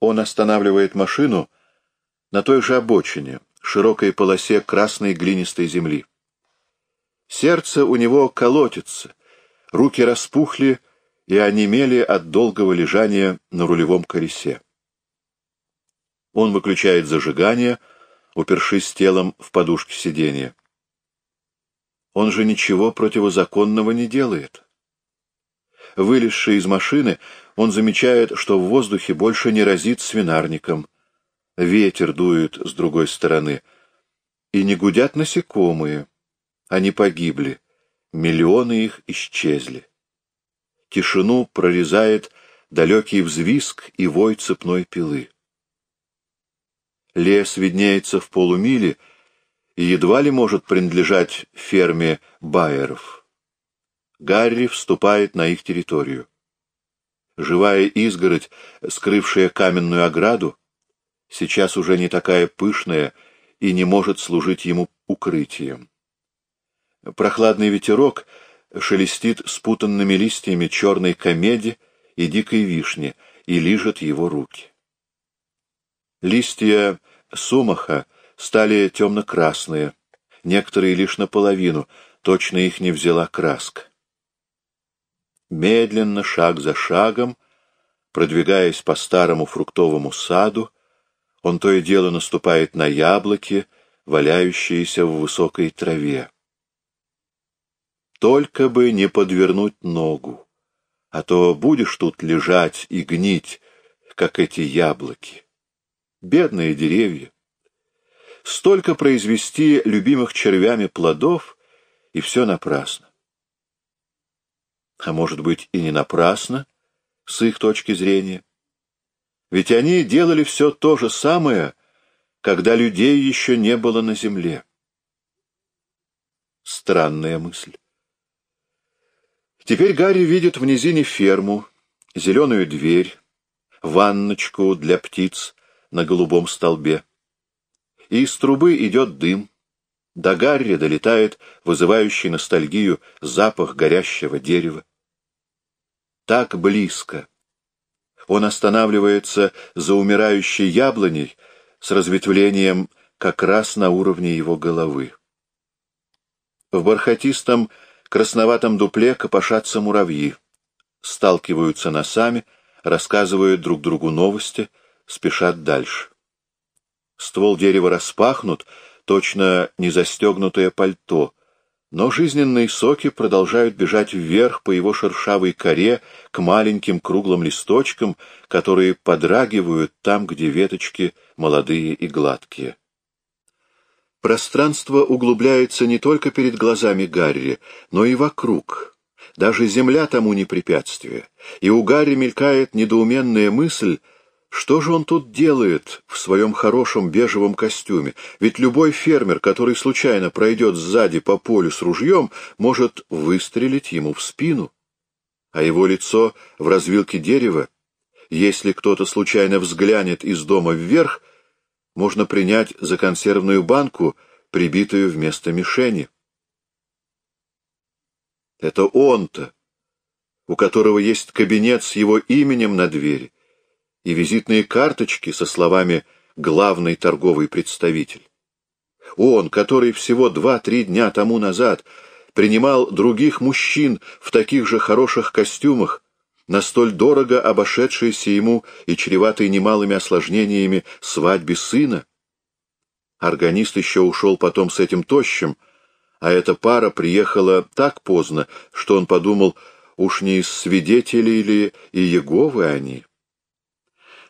Он останавливает машину на той же обочине, широкой полосе красной глинистой земли. Сердце у него колотится, руки распухли и онемели от долгого лежания на рулевом колесе. Он выключает зажигание, упершись телом в подушке сиденья. Он же ничего противозаконного не делает. Вылезший из машины, он замечает, что в воздухе больше не разит свинарником. Ветер дует с другой стороны. И не гудят насекомые. Они погибли. Миллионы их исчезли. Тишину прорезает далекий взвизг и вой цепной пилы. Лес виднеется в полумиле, и едва ли может принадлежать ферме Байеров. Гарри вступает на их территорию. Живая изгородь, скрывшая каменную ограду, сейчас уже не такая пышная и не может служить ему укрытием. Прохладный ветерок шелестит спутанными листьями черной комеди и дикой вишни и лижет его руки. Листья сумаха стали темно-красные, некоторые лишь наполовину, точно их не взяла краска. Медленно, шаг за шагом, продвигаясь по старому фруктовому саду, он то и дело наступает на яблоки, валяющиеся в высокой траве. Только бы не подвернуть ногу, а то будешь тут лежать и гнить, как эти яблоки. Бедные деревья столько произвести любимых червями плодов, и все напрасно. А может быть и не напрасно, с их точки зрения. Ведь они делали все то же самое, когда людей еще не было на земле. Странная мысль. Теперь Гарри видит в низине ферму, зеленую дверь, ванночку для птиц на голубом столбе и из трубы идет дым. До Гарри долетает вызывающий ностальгию запах горящего дерева. Так близко. Он останавливается за умирающей яблоней с разветвлением как раз на уровне его головы. В бархатистом красноватом дупле копошатся муравьи, сталкиваются носами, рассказывают друг другу новости, спешат дальше. Ствол дерева распахнут, точно не застегнутое пальто, но жизненные соки продолжают бежать вверх по его шершавой коре к маленьким круглым листочкам, которые подрагивают там, где веточки молодые и гладкие. Пространство углубляется не только перед глазами Гарри, но и вокруг. Даже земля тому не препятствие, и у Гарри мелькает недоуменная мысль — что же он тут делает в своем хорошем бежевом костюме? Ведь любой фермер, который случайно пройдет сзади по полю с ружьем, может выстрелить ему в спину. А его лицо в развилке дерева, если кто-то случайно взглянет из дома вверх, можно принять за консервную банку, прибитую вместо мишени. Это он-то, у которого есть кабинет с его именем на двери и визитные карточки со словами «главный торговый представитель». Он, который всего два-три дня тому назад принимал других мужчин в таких же хороших костюмах, на столь дорого обошедшейся ему и чреватой немалыми осложнениями свадьбе сына. Органист еще ушел потом с этим тощим, а эта пара приехала так поздно, что он подумал, уж не из свидетелей ли и Еговы они.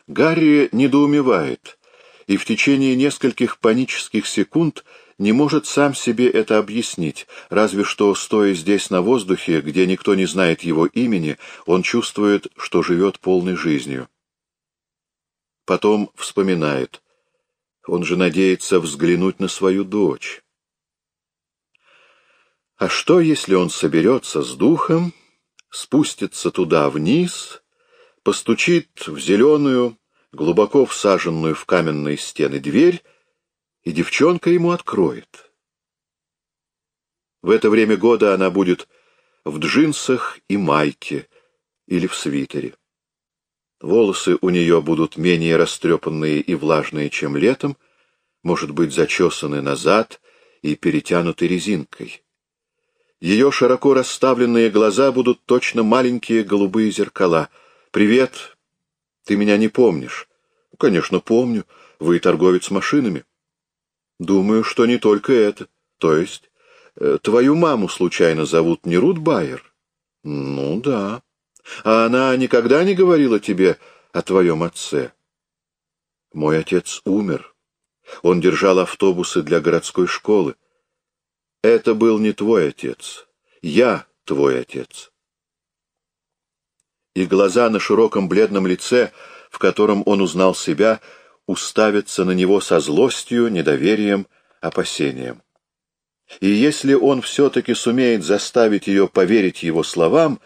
Гарри недоумевает и в течение нескольких панических секунд не может сам себе это объяснить, разве что, стоя здесь на воздухе, где никто не знает его имени, он чувствует, что живет полной жизнью. Потом вспоминает. Он же надеется взглянуть на свою дочь. А что, если он соберется с духом, спустится туда вниз постучит в зеленую, глубоко всаженную в каменные стены дверь, и девчонка ему откроет. В это время года она будет в джинсах и майке или в свитере. Волосы у нее будут менее растрепанные и влажные, чем летом, может быть, зачесаны назад и перетянуты резинкой. Ее широко расставленные глаза будут точно маленькие голубые зеркала. «Привет! Ты меня не помнишь?» «Конечно, помню. Вы торговец машинами». «Думаю, что не только это. То есть, э, твою маму случайно зовут не Рут Байер?» «Ну да. А она никогда не говорила тебе о твоем отце?» «Мой отец умер. Он держал автобусы для городской школы. Это был не твой отец. Я твой отец. И глаза на широком бледном лице, в котором он узнал себя, уставятся на него со злостью, недоверием, опасением. И если он все-таки сумеет заставить ее поверить его словам,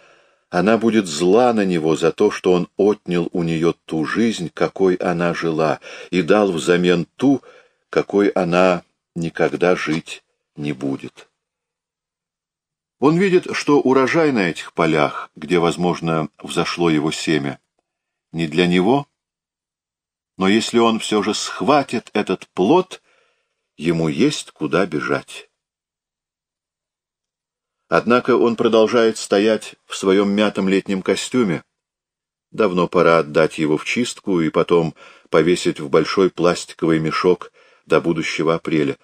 она будет зла на него за то, что он отнял у нее ту жизнь, какой она жила, и дал взамен ту, какой она никогда жить не будет. Он видит, что урожай на этих полях, где, возможно, взошло его семя, не для него, но если он все же схватит этот плод, ему есть куда бежать. Однако он продолжает стоять в своем мятом летнем костюме. Давно пора отдать его в чистку и потом повесить в большой пластиковый мешок до будущего апреля,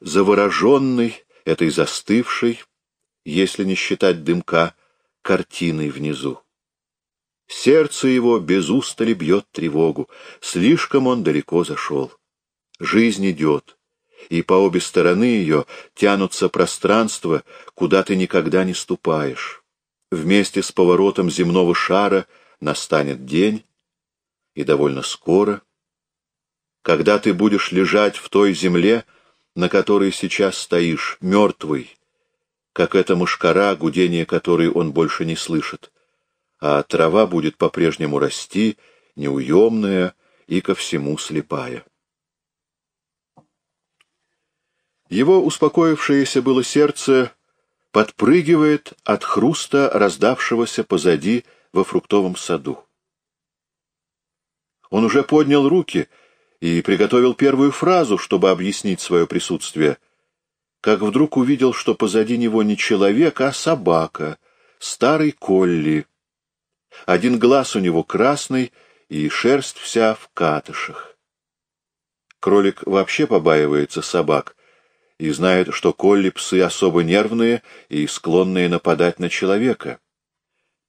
завороженный этой застывшей, если не считать дымка, картиной внизу. Сердце его без устали бьет тревогу, слишком он далеко зашел. Жизнь идет, и по обе стороны ее тянутся пространства, куда ты никогда не ступаешь. Вместе с поворотом земного шара настанет день, и довольно скоро, когда ты будешь лежать в той земле, на которой сейчас стоишь, мертвый, как эта мушкара, гудение которой он больше не слышит, а трава будет по-прежнему расти, неуемная и ко всему слепая. Его успокоившееся было сердце подпрыгивает от хруста, раздавшегося позади во фруктовом саду. Он уже поднял руки и приготовил первую фразу, чтобы объяснить свое присутствие — как вдруг увидел, что позади него не человек, а собака, старый Колли. Один глаз у него красный, и шерсть вся в катышах. Кролик вообще побаивается собак и знает, что Колли псы особо нервные и склонные нападать на человека.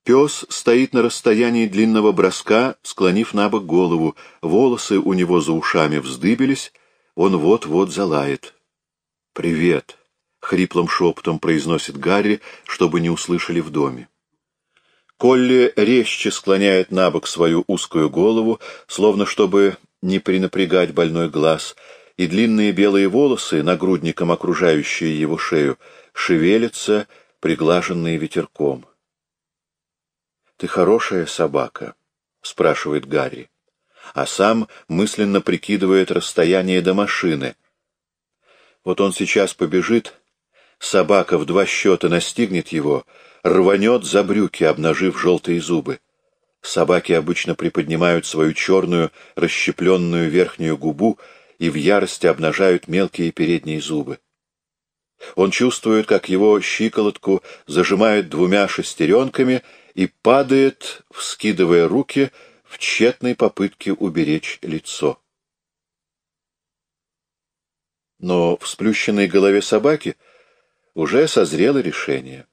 Пес стоит на расстоянии длинного броска, склонив на бок голову, волосы у него за ушами вздыбились, он вот-вот залает. «Привет!» — хриплым шепотом произносит Гарри, чтобы не услышали в доме. Колли резче склоняет на бок свою узкую голову, словно чтобы не принапрягать больной глаз, и длинные белые волосы, нагрудником окружающие его шею, шевелятся, приглаженные ветерком. «Ты хорошая собака?» — спрашивает Гарри, а сам мысленно прикидывает расстояние до машины — вот он сейчас побежит, собака в два счета настигнет его, рванет за брюки, обнажив желтые зубы. Собаки обычно приподнимают свою черную, расщепленную верхнюю губу и в ярости обнажают мелкие передние зубы. Он чувствует, как его щиколотку зажимают двумя шестеренками и падает, вскидывая руки в тщетной попытке уберечь лицо но в сплющенной голове собаки уже созрело решение.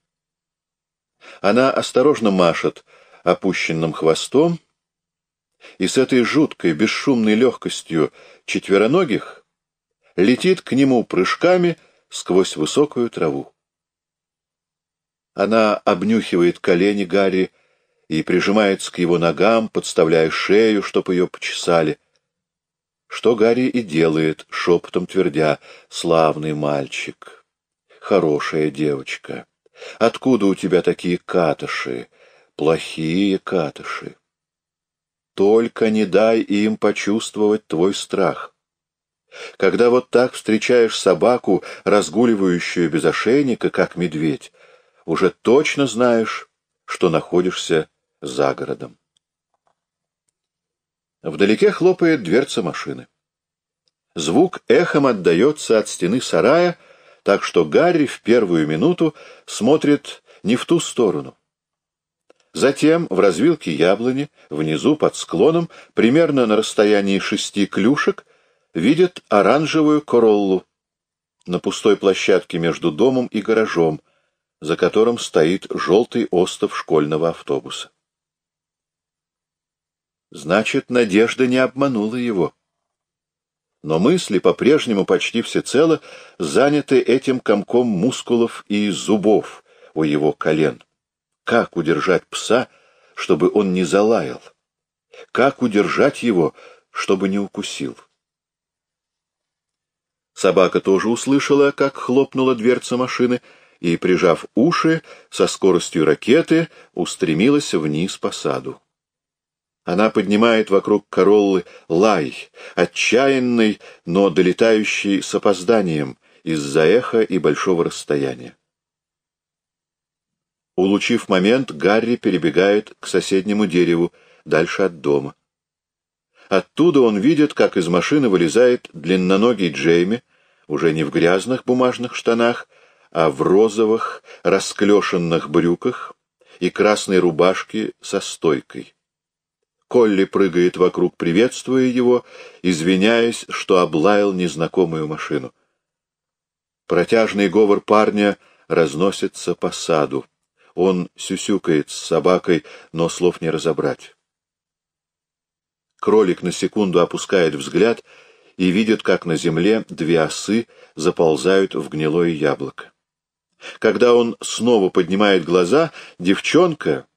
Она осторожно машет опущенным хвостом, и с этой жуткой, бесшумной легкостью четвероногих летит к нему прыжками сквозь высокую траву. Она обнюхивает колени Гарри и прижимается к его ногам, подставляя шею, чтоб ее почесали — что Гарри и делает, шепотом твердя, «Славный мальчик, хорошая девочка, откуда у тебя такие катыши, плохие катыши? Только не дай им почувствовать твой страх». Когда вот так встречаешь собаку, разгуливающую без ошейника, как медведь, уже точно знаешь, что находишься за городом. Вдалеке хлопает дверца машины. Звук эхом отдается от стены сарая, так что Гарри в первую минуту смотрит не в ту сторону. Затем в развилке яблони, внизу под склоном, примерно на расстоянии шести клюшек, видит оранжевую короллу на пустой площадке между домом и гаражом, за которым стоит желтый остов школьного автобуса. Значит, надежда не обманула его. Но мысли по-прежнему почти всецело заняты этим комком мускулов и зубов у его колен. Как удержать пса, чтобы он не залаял? Как удержать его, чтобы не укусил? Собака тоже услышала, как хлопнула дверца машины, и, прижав уши, со скоростью ракеты устремилась вниз по саду. Она поднимает вокруг Короллы лай, отчаянный, но долетающий с опозданием из-за эха и большого расстояния. Улучив момент, Гарри перебегает к соседнему дереву, дальше от дома. Оттуда он видит, как из машины вылезает длинноногий Джейми, уже не в грязных бумажных штанах, а в розовых расклешенных брюках и красной рубашке со стойкой. Колли прыгает вокруг, приветствуя его, извиняясь, что облаял незнакомую машину. Протяжный говор парня разносится по саду. Он сюсюкает с собакой, но слов не разобрать. Кролик на секунду опускает взгляд и видит, как на земле две осы заползают в гнилое яблоко. Когда он снова поднимает глаза, девчонка,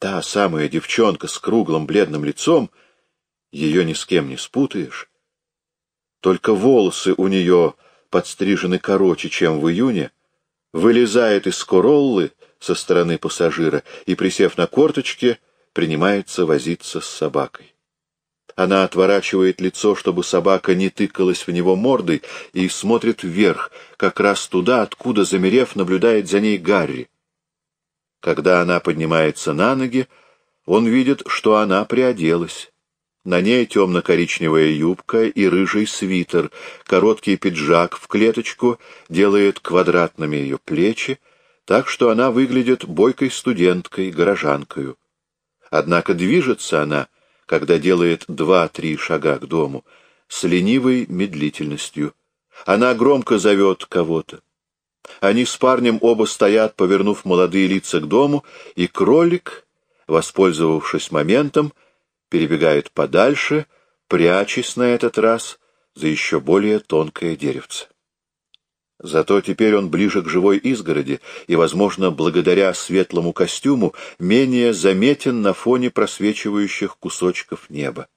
та самая девчонка с круглым бледным лицом, ее ни с кем не спутаешь. Только волосы у нее подстрижены короче, чем в июне, вылезает из короллы со стороны пассажира и, присев на корточки, принимается возиться с собакой. Она отворачивает лицо, чтобы собака не тыкалась в него мордой, и смотрит вверх, как раз туда, откуда, замерев, наблюдает за ней Гарри. Когда она поднимается на ноги, он видит, что она приоделась. На ней темно-коричневая юбка и рыжий свитер, короткий пиджак в клеточку делает квадратными ее плечи, так что она выглядит бойкой студенткой, горожанкою. Однако движется она — когда делает два-три шага к дому, с ленивой медлительностью. Она громко зовет кого-то. Они с парнем оба стоят, повернув молодые лица к дому, и кролик, воспользовавшись моментом, перебегает подальше, прячась на этот раз за еще более тонкое деревце. Зато теперь он ближе к живой изгороди и, возможно, благодаря светлому костюму, менее заметен на фоне просвечивающих кусочков неба.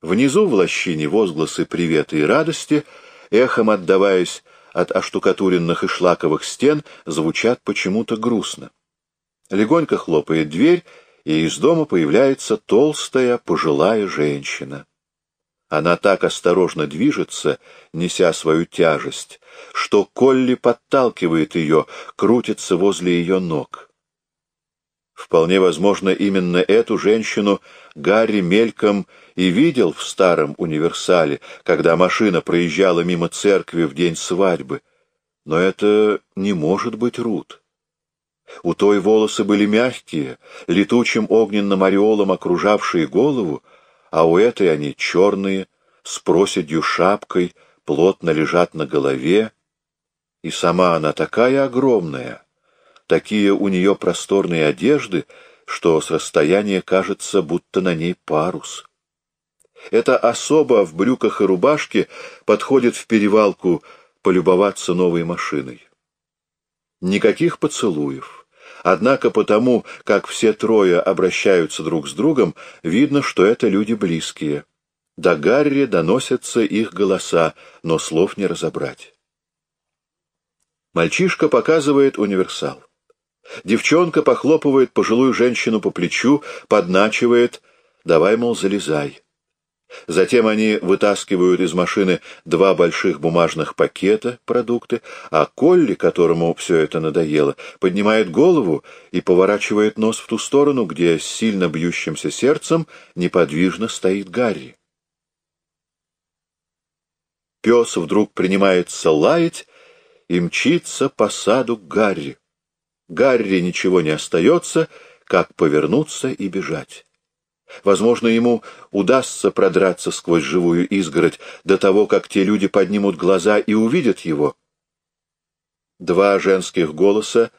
Внизу в лощине возгласы привета и радости, эхом отдаваясь от оштукатуренных и шлаковых стен, звучат почему-то грустно. Легонько хлопает дверь, и из дома появляется толстая пожилая женщина. Она так осторожно движется, неся свою тяжесть, что Колли подталкивает ее, крутится возле ее ног. Вполне возможно, именно эту женщину Гарри мельком и видел в старом универсале, когда машина проезжала мимо церкви в день свадьбы. Но это не может быть Рут. У той волосы были мягкие, летучим огненным ореолом окружавшие голову, а у этой они черные, с проседью шапкой, плотно лежат на голове, и сама она такая огромная, такие у нее просторные одежды, что с расстояния кажется, будто на ней парус. Эта особа в брюках и рубашке подходит в перевалку полюбоваться новой машиной. Никаких поцелуев. Однако потому, как все трое обращаются друг с другом, видно, что это люди близкие. До Гарри доносятся их голоса, но слов не разобрать. Мальчишка показывает универсал. Девчонка похлопывает пожилую женщину по плечу, подначивает «давай, мол, залезай». Затем они вытаскивают из машины два больших бумажных пакета, продукты, а Колли, которому все это надоело, поднимает голову и поворачивает нос в ту сторону, где с сильно бьющимся сердцем неподвижно стоит Гарри. Пес вдруг принимается лаять и мчится по саду к Гарри. Гарри ничего не остается, как повернуться и бежать. Возможно, ему удастся продраться сквозь живую изгородь до того, как те люди поднимут глаза и увидят его. Два женских голоса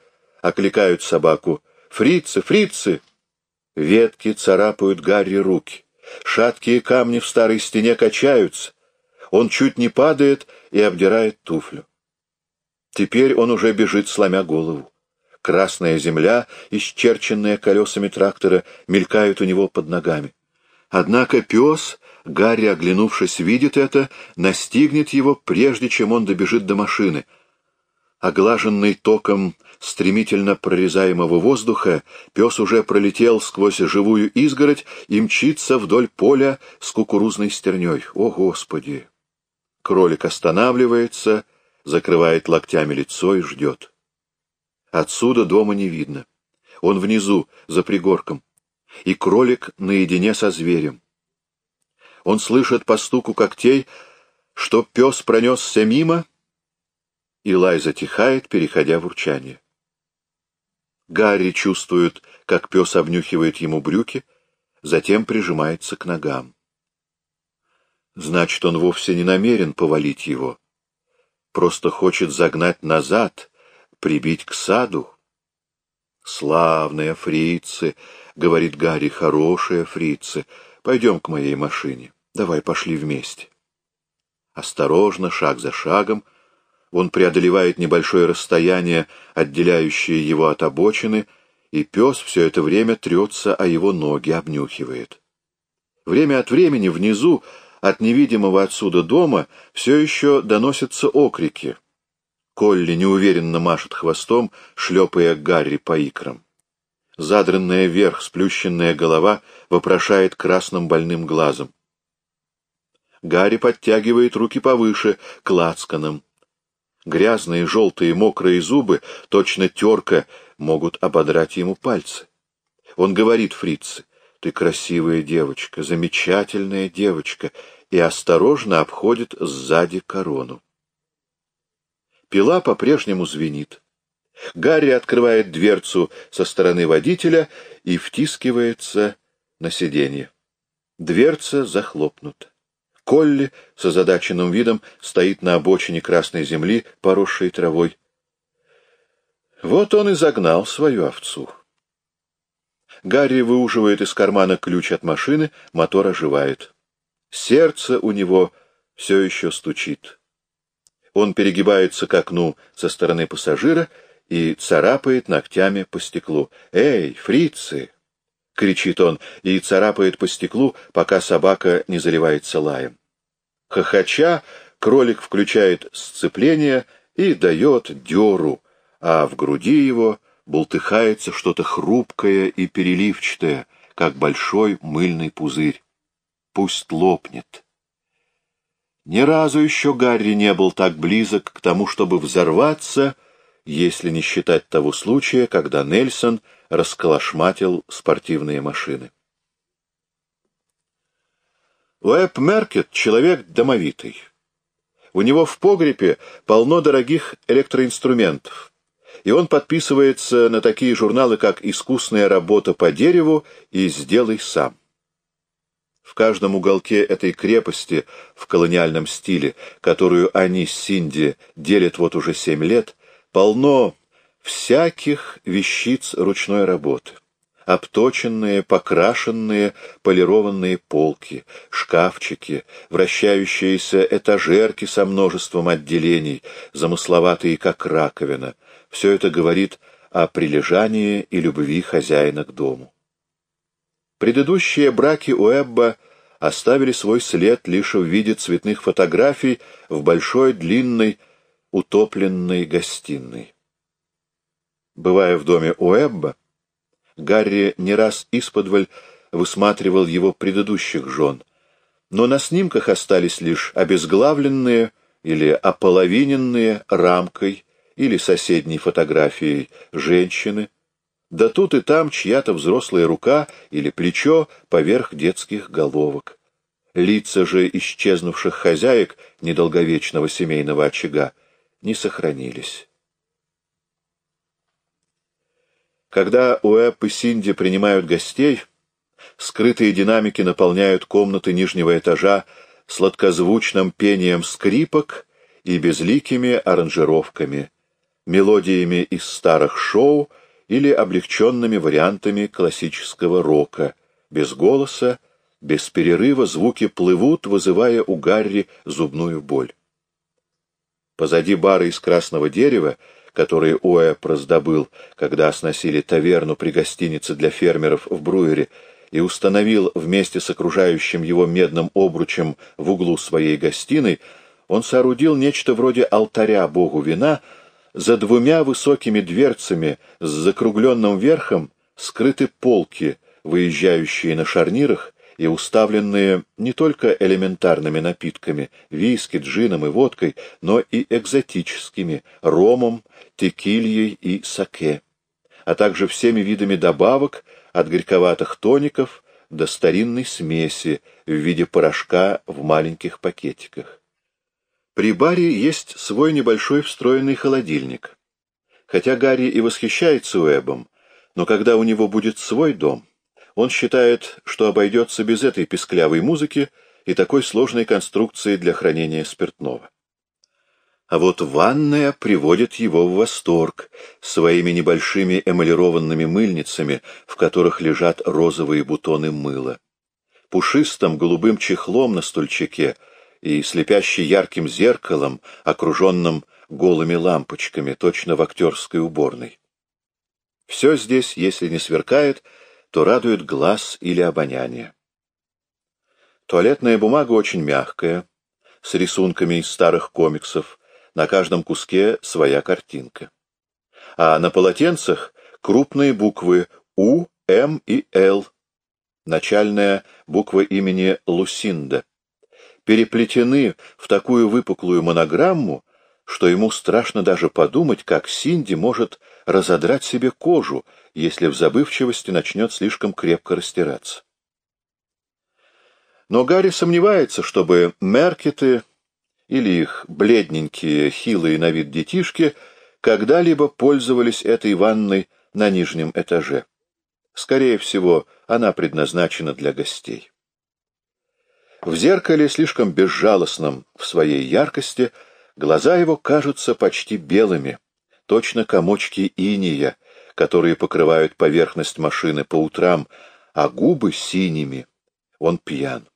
окликают собаку. «Фрицы! Фрицы!» Ветки царапают Гарри руки. Шаткие камни в старой стене качаются. Он чуть не падает и обдирает туфлю. Теперь он уже бежит, сломя голову. Красная земля, исчерченная колесами трактора, мелькает у него под ногами. Однако пес, Гарри, оглянувшись, видит это, настигнет его, прежде чем он добежит до машины. Оглаженный током стремительно прорезаемого воздуха, пес уже пролетел сквозь живую изгородь и мчится вдоль поля с кукурузной стерней. О, Господи! Кролик останавливается, закрывает локтями лицо и ждет. Отсюда дома не видно. Он внизу, за пригорком. И кролик наедине со зверем. Он слышит по стуку когтей, что пес пронесся мимо, и лай затихает, переходя в урчание. Гарри чувствует, как пес обнюхивает ему брюки, затем прижимается к ногам. Значит, он вовсе не намерен повалить его. Просто хочет загнать назад, прибить к саду. «Славные фрицы!» — говорит Гарри, — «хорошие фрицы. Пойдем к моей машине. Давай пошли вместе». Осторожно, шаг за шагом, он преодолевает небольшое расстояние, отделяющее его от обочины, и пес все это время трется о его ноги, обнюхивает. Время от времени внизу, от невидимого отсюда дома, все еще доносятся окрики — Колли неуверенно машет хвостом, шлепая Гарри по икрам. Задранная вверх сплющенная голова вопрошает красным больным глазом. Гарри подтягивает руки повыше, к лацканам. Грязные, желтые, мокрые зубы, точно терка, могут ободрать ему пальцы. Он говорит фрице, «Ты красивая девочка, замечательная девочка», и осторожно обходит сзади корону. Пила по-прежнему звенит. Гарри открывает дверцу со стороны водителя и втискивается на сиденье. Дверца захлопнута. Колли с озадаченным видом стоит на обочине красной земли, поросшей травой. Вот он и загнал свою овцу. Гарри выуживает из кармана ключ от машины, мотор оживает. Сердце у него все еще стучит. Он перегибается к окну со стороны пассажира и царапает ногтями по стеклу. «Эй, фрицы!» — кричит он и царапает по стеклу, пока собака не заливается лаем. Хохоча, кролик включает сцепление и дает дёру, а в груди его бултыхается что-то хрупкое и переливчатое, как большой мыльный пузырь. Пусть лопнет. Ни разу еще Гарри не был так близок к тому, чтобы взорваться, если не считать того случая, когда Нельсон расколошматил спортивные машины. Уэб Меркет — человек домовитый. У него в погребе полно дорогих электроинструментов, и он подписывается на такие журналы, как «Искусная работа по дереву» и «Сделай сам». В каждом уголке этой крепости в колониальном стиле, которую они с Синди делят вот уже семь лет, полно всяких вещиц ручной работы. Обточенные, покрашенные, полированные полки, шкафчики, вращающиеся этажерки со множеством отделений, замысловатые, как раковина. Все это говорит о прилежании и любви хозяина к дому. Предыдущие браки Уэбба оставили свой след лишь в виде цветных фотографий в большой длинной утопленной гостиной. Бывая в доме Уэбба, Гарри не раз исподволь высматривал его предыдущих жен, но на снимках остались лишь обезглавленные или ополовиненные рамкой или соседней фотографией женщины, да тут и там чья-то взрослая рука или плечо поверх детских головок. Лица же исчезнувших хозяек недолговечного семейного очага не сохранились. Когда Уэбб и Синди принимают гостей, скрытые динамики наполняют комнаты нижнего этажа сладкозвучным пением скрипок и безликими аранжировками, мелодиями из старых шоу или облегченными вариантами классического рока, без голоса, без перерыва звуки плывут, вызывая у Гарри зубную боль. Позади бара из красного дерева, который Уэбб раздобыл, когда сносили таверну при гостинице для фермеров в Бруере, и установил вместе с окружающим его медным обручем в углу своей гостиной, он соорудил нечто вроде алтаря богу вина, за двумя высокими дверцами с закругленным верхом скрыты полки, выезжающие на шарнирах, и уставленные не только элементарными напитками, виски, джином и водкой, но и экзотическими, ромом, текильей и саке, а также всеми видами добавок, от горьковатых тоников до старинной смеси в виде порошка в маленьких пакетиках. При баре есть свой небольшой встроенный холодильник. Хотя Гарри и восхищается Уэбом, но когда у него будет свой дом — он считает, что обойдется без этой песклявой музыки и такой сложной конструкции для хранения спиртного. А вот ванная приводит его в восторг своими небольшими эмалированными мыльницами, в которых лежат розовые бутоны мыла. Пушистым голубым чехлом на стульчике и слепящий ярким зеркалом, окруженным голыми лампочками, точно в актерской уборной. Все здесь, если не сверкает, — то радует глаз или обоняние. Туалетная бумага очень мягкая, с рисунками из старых комиксов, на каждом куске своя картинка. А на полотенцах крупные буквы У, М и Л, начальная буква имени Лусинда, переплетены в такую выпуклую монограмму, что ему страшно даже подумать, как Синди может разодрать себе кожу, если в забывчивости начнет слишком крепко растираться. Но Гарри сомневается, чтобы меркеты или их бледненькие, хилые на вид детишки когда-либо пользовались этой ванной на нижнем этаже. Скорее всего, она предназначена для гостей. В зеркале, слишком безжалостном в своей яркости, глаза его кажутся почти белыми, точно комочки иния, которые покрывают поверхность машины по утрам, а губы синими. Он пьян.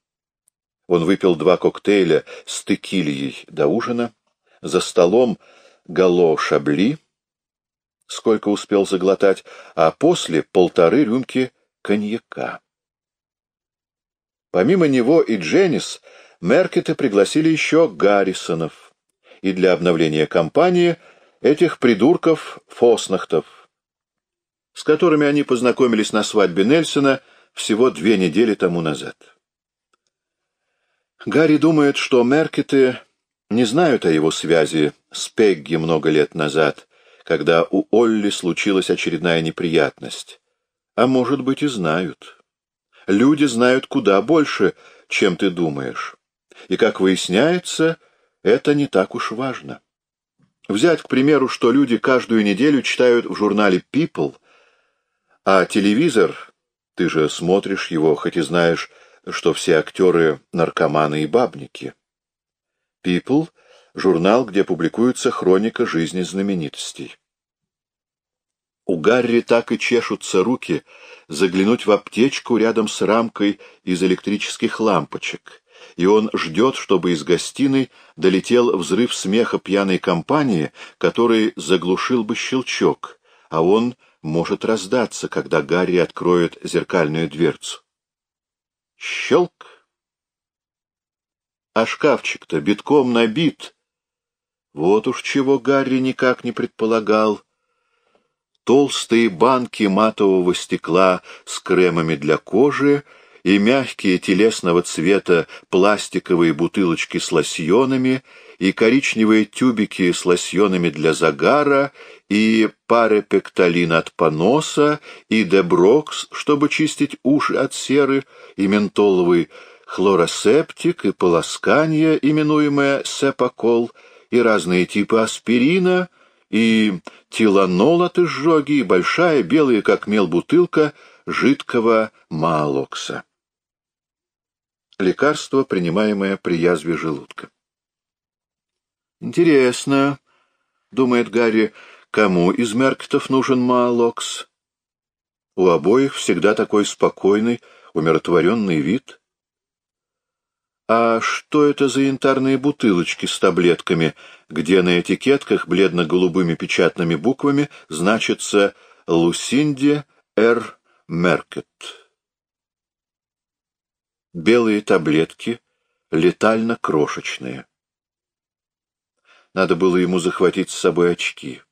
Он выпил два коктейля с текильей до ужина, за столом гало шабли, сколько успел заглотать, а после полторы рюмки коньяка. Помимо него и Дженнис, Меркеты пригласили еще Гаррисонов, и для обновления компании этих придурков Фоснахтов, с которыми они познакомились на свадьбе Нельсона всего две недели тому назад. Гарри думает, что Меркеты не знают о его связи с Пегги много лет назад, когда у Олли случилась очередная неприятность. А может быть и знают. Люди знают куда больше, чем ты думаешь. И, как выясняется, это не так уж важно. Взять, к примеру, что люди каждую неделю читают в журнале People — а телевизор, ты же смотришь его, хоть и знаешь, что все актеры — наркоманы и бабники. People — журнал, где публикуется хроника жизни знаменитостей. У Гарри так и чешутся руки заглянуть в аптечку рядом с рамкой из электрических лампочек, и он ждет, чтобы из гостиной долетел взрыв смеха пьяной компании, который заглушил бы щелчок, а он может раздаться, когда Гарри откроет зеркальную дверцу. Щелк! А шкафчик-то битком набит. Вот уж чего Гарри никак не предполагал. Толстые банки матового стекла с кремами для кожи и мягкие телесного цвета пластиковые бутылочки с лосьонами, и коричневые тюбики с лосьонами для загара, и парепекталин от поноса, и деброкс, чтобы чистить уши от серы, и ментоловый хлоросептик, и полоскание, именуемое сепакол, и разные типы аспирина, и тиланол от изжоги, и большая белая, как мел, бутылка жидкого маалокса. Лекарство, принимаемое при язве желудка. «Интересно», — думает Гарри, — «кому из Меркетов нужен маалокс?» У обоих всегда такой спокойный, умиротворенный вид. А что это за янтарные бутылочки с таблетками, где на этикетках бледно-голубыми печатными буквами значится «Лусинди Р. Меркет»? Белые таблетки, летально-крошечные. Надо было ему захватить с собой очки.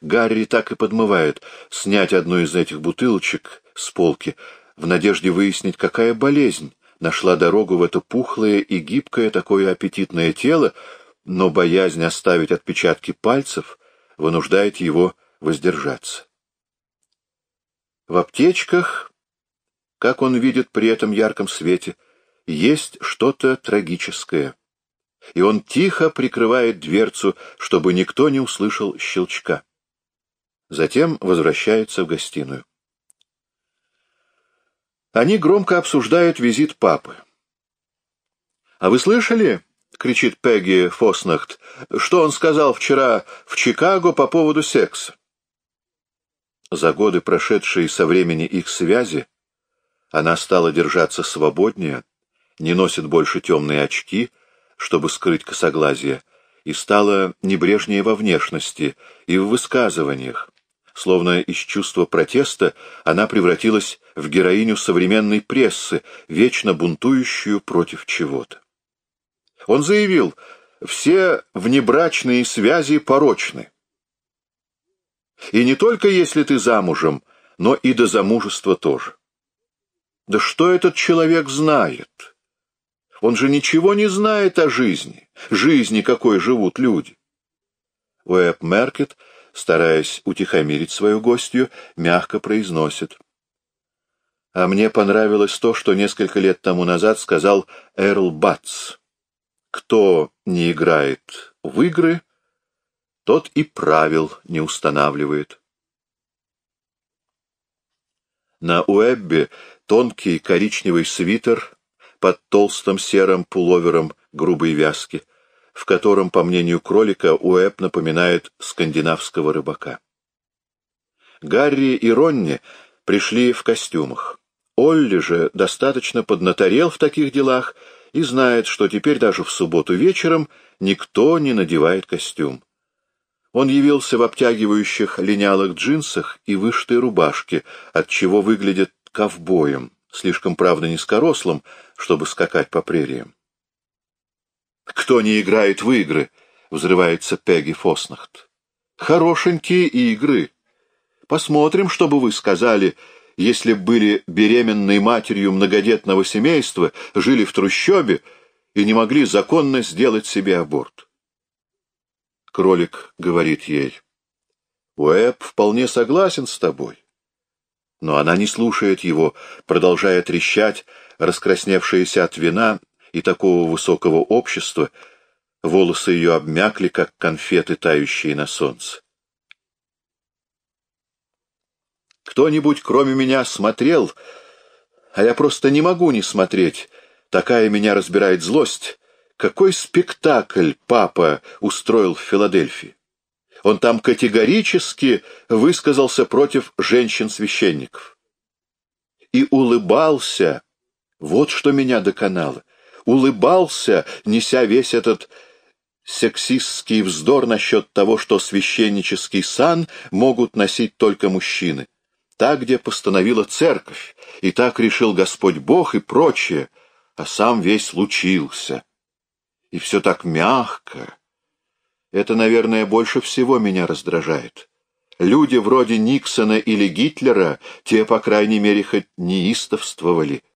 Гарри так и подмывает снять одну из этих бутылочек с полки в надежде выяснить, какая болезнь нашла дорогу в это пухлое и гибкое такое аппетитное тело, но боязнь оставить отпечатки пальцев вынуждает его воздержаться. В аптечках, как он видит при этом ярком свете, есть что-то трагическое, и он тихо прикрывает дверцу, чтобы никто не услышал щелчка. Затем возвращается в гостиную. Они громко обсуждают визит папы. «А вы слышали?» — кричит Пегги Фоснахт. «Что он сказал вчера в Чикаго по поводу секса?» За годы, прошедшие со времени их связи, она стала держаться свободнее, не носит больше темные очки, чтобы скрыть косоглазие, и стала небрежнее во внешности и в высказываниях, Словно из чувства протеста она превратилась в героиню современной прессы, вечно бунтующую против чего-то. Он заявил, все внебрачные связи порочны. И не только если ты замужем, но и до замужества тоже. Да что этот человек знает? Он же ничего не знает о жизни, жизни, какой живут люди. Уэб Меркет стараясь утихомирить свою гостью, мягко произносит. А мне понравилось то, что несколько лет тому назад сказал Эрл Батц. Кто не играет в игры, тот и правил не устанавливает. На Уэббе тонкий коричневый свитер под толстым серым пуловером грубой вязки — в котором, по мнению кролика, Уэб напоминает скандинавского рыбака. Гарри и Ронни пришли в костюмах. Олли же достаточно поднаторел в таких делах и знает, что теперь даже в субботу вечером никто не надевает костюм. Он явился в обтягивающих линялых джинсах и вышитой рубашке, отчего выглядит ковбоем, слишком, правда, низкорослым, чтобы скакать по прериям. «Кто не играет в игры?» — взрывается Пегги Фоснахт. «Хорошенькие игры. Посмотрим, что бы вы сказали, если были беременной матерью многодетного семейства, жили в трущобе и не могли законно сделать себе аборт». Кролик говорит ей, «Уэб вполне согласен с тобой». Но она не слушает его, продолжая трещать, раскрасневшаяся от вина и такого высокого общества, волосы ее обмякли, как конфеты, тающие на солнце. Кто-нибудь, кроме меня, смотрел, а я просто не могу не смотреть. Такая меня разбирает злость. Какой спектакль папа устроил в Филадельфии? Он там категорически высказался против женщин-священников. И улыбался. Вот что меня доконало улыбался, неся весь этот сексистский вздор насчет того, что священнический сан могут носить только мужчины. Так, где постановила церковь, и так решил Господь Бог и прочее, а сам весь лучился. И все так мягко. Это, наверное, больше всего меня раздражает. Люди вроде Никсона или Гитлера, те, по крайней мере, хоть неистовствовали.